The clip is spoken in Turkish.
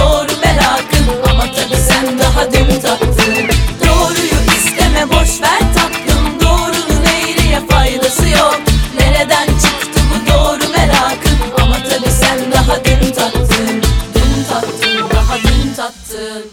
doğru merakın Ama tabi sen daha demi tattın. Doğruyu isteme boş ver tatlım. Doğrunun eğriye faydası yok. Nereden çıktı bu doğru merakın Ama tabi sen daha demi tattın. Dün tattın daha dün tattın.